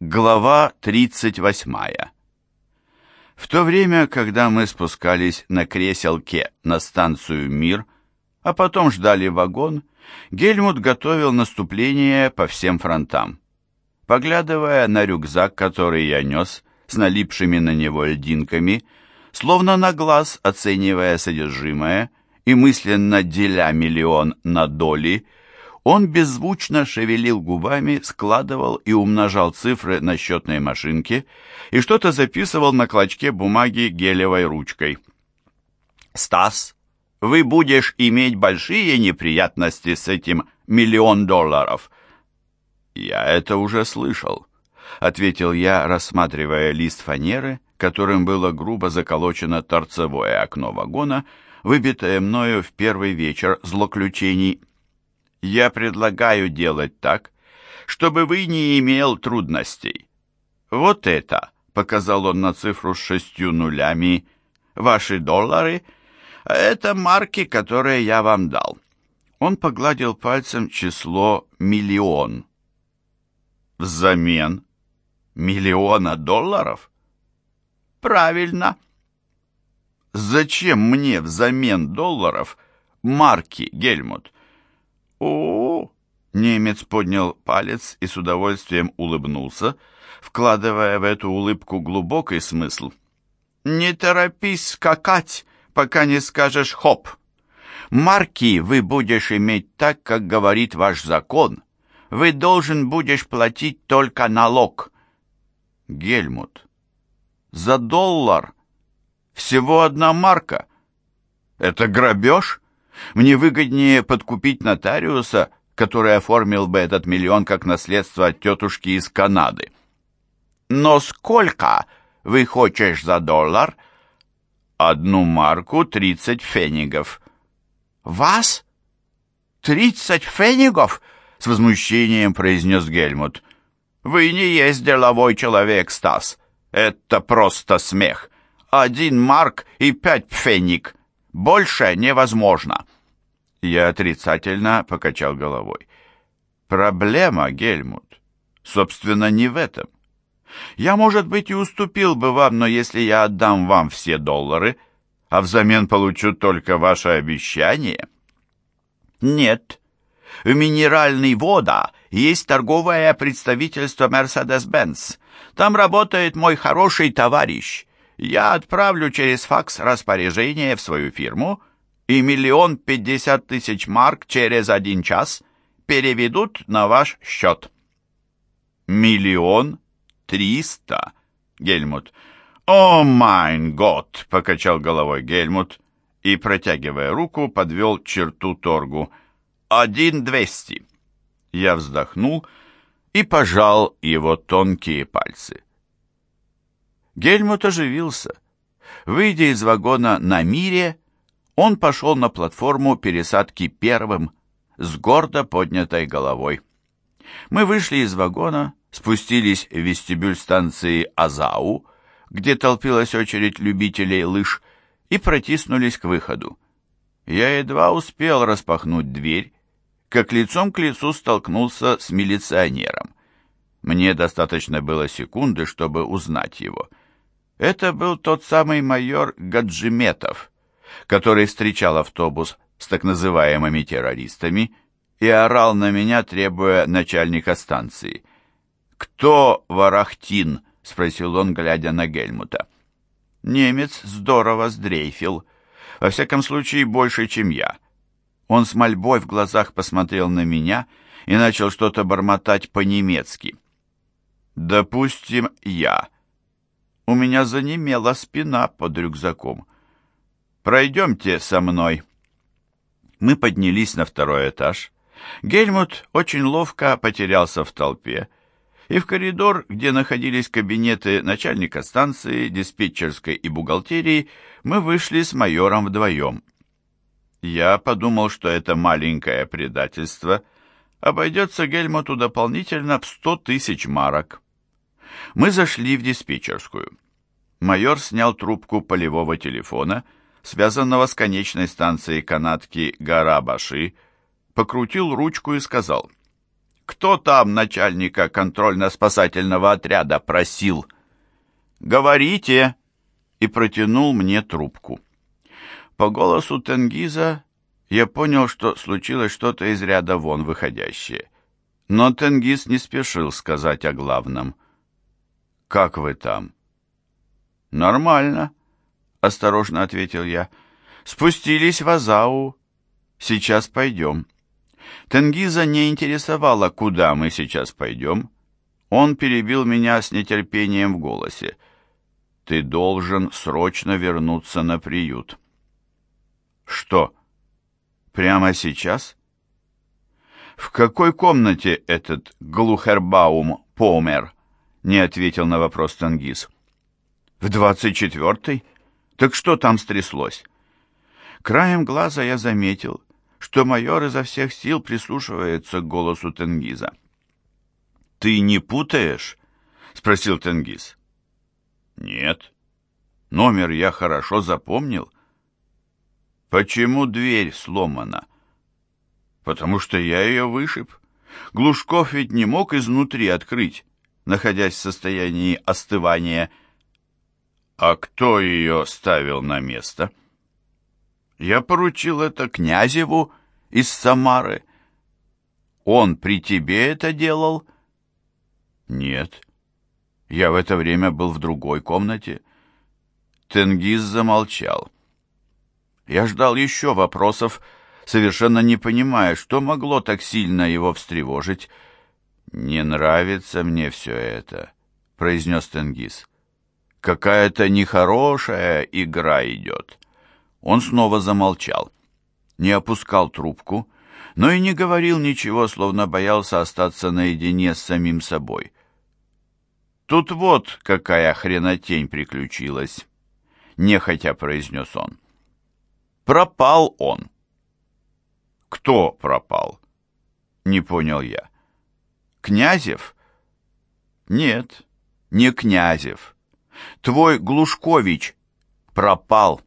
Глава 38. В то время, когда мы спускались на креселке на станцию «Мир», а потом ждали вагон, Гельмут готовил наступление по всем фронтам. Поглядывая на рюкзак, который я нес, с налипшими на него льдинками, словно на глаз оценивая содержимое и мысленно деля миллион на доли, он беззвучно шевелил губами, складывал и умножал цифры на счетной машинке и что-то записывал на клочке бумаги гелевой ручкой. «Стас, вы будешь иметь большие неприятности с этим миллион долларов». «Я это уже слышал», — ответил я, рассматривая лист фанеры, которым было грубо заколочено торцевое окно вагона, выбитое мною в первый вечер злоключений я предлагаю делать так, чтобы вы не имел трудностей. Вот это, показал он на цифру с шестью нулями, ваши доллары, а это марки, которые я вам дал. Он погладил пальцем число миллион. Взамен миллиона долларов? Правильно. Зачем мне взамен долларов марки, Гельмут? О Немец поднял палец и с удовольствием улыбнулся, вкладывая в эту улыбку глубокий смысл. «Не торопись скакать, пока не скажешь «хоп». Марки вы будешь иметь так, как говорит ваш закон. Вы должен будешь платить только налог». Гельмут, за доллар всего одна марка. Это грабеж? Мне выгоднее подкупить нотариуса, который оформил бы этот миллион как наследство от тетушки из Канады. Но сколько вы хочешь за доллар? Одну марку тридцать фенигов. Вас? Тридцать фенигов? С возмущением произнес Гельмут. Вы не есть деловой человек, Стас. Это просто смех. Один марк и пять пфениг. Больше невозможно. Я отрицательно покачал головой. Проблема, Гельмут, собственно, не в этом. Я, может быть, и уступил бы вам, но если я отдам вам все доллары, а взамен получу только ваше обещание... Нет. В минеральной вода есть торговое представительство Mercedes-Benz. Там работает мой хороший товарищ. Я отправлю через факс распоряжение в свою фирму, и миллион пятьдесят тысяч марк через один час переведут на ваш счет. Миллион триста, Гельмут. О, майн год, покачал головой Гельмут и, протягивая руку, подвел черту торгу. Один двести. Я вздохнул и пожал его тонкие пальцы. Гельмут оживился. Выйдя из вагона на мире, он пошел на платформу пересадки первым, с гордо поднятой головой. Мы вышли из вагона, спустились в вестибюль станции Азау, где толпилась очередь любителей лыж, и протиснулись к выходу. Я едва успел распахнуть дверь, как лицом к лицу столкнулся с милиционером. Мне достаточно было секунды, чтобы узнать его. Это был тот самый майор Гаджиметов, который встречал автобус с так называемыми террористами и орал на меня, требуя начальника станции. «Кто Варахтин?» — спросил он, глядя на Гельмута. Немец здорово сдрейфил. Во всяком случае, больше, чем я. Он с мольбой в глазах посмотрел на меня и начал что-то бормотать по-немецки. «Допустим, я», у меня занемела спина под рюкзаком. «Пройдемте со мной». Мы поднялись на второй этаж. Гельмут очень ловко потерялся в толпе, и в коридор, где находились кабинеты начальника станции, диспетчерской и бухгалтерии, мы вышли с майором вдвоем. Я подумал, что это маленькое предательство обойдется Гельмуту дополнительно в сто тысяч марок. Мы зашли в диспетчерскую. Майор снял трубку полевого телефона, связанного с конечной станцией канатки Гарабаши, покрутил ручку и сказал Кто там начальника контрольно-спасательного отряда просил?» «Говорите!» и протянул мне трубку. По голосу Тенгиза я понял, что случилось что-то из ряда вон выходящее. Но Тенгиз не спешил сказать о главном. «Как вы там?» «Нормально», — осторожно ответил я. «Спустились в Азау. Сейчас пойдем». Тенгиза не интересовало, куда мы сейчас пойдем. Он перебил меня с нетерпением в голосе. «Ты должен срочно вернуться на приют». «Что, прямо сейчас?» «В какой комнате этот Глухербаум помер?» — не ответил на вопрос Тенгиз. «В двадцать четвертой? Так что там стряслось?» Краем глаза я заметил, что майор изо всех сил прислушивается к голосу Тенгиза. «Ты не путаешь?» — спросил Тенгиз. «Нет. Номер я хорошо запомнил». «Почему дверь сломана?» «Потому что я ее вышиб. Глушков ведь не мог изнутри открыть, находясь в состоянии остывания». «А кто ее ставил на место?» Я поручил это Князеву из Самары. Он при тебе это делал? Нет. Я в это время был в другой комнате. Тенгиз замолчал. Я ждал еще вопросов, совершенно не понимая, что могло так сильно его встревожить. «Не нравится мне все это», — произнес Тенгиз. «Какая-то нехорошая игра идет». Он снова замолчал, не опускал трубку, но и не говорил ничего, словно боялся остаться наедине с самим собой. «Тут вот какая хренотень приключилась», — нехотя произнес он. «Пропал он». «Кто пропал?» — не понял я. «Князев?» «Нет, не Князев. Твой Глушкович пропал».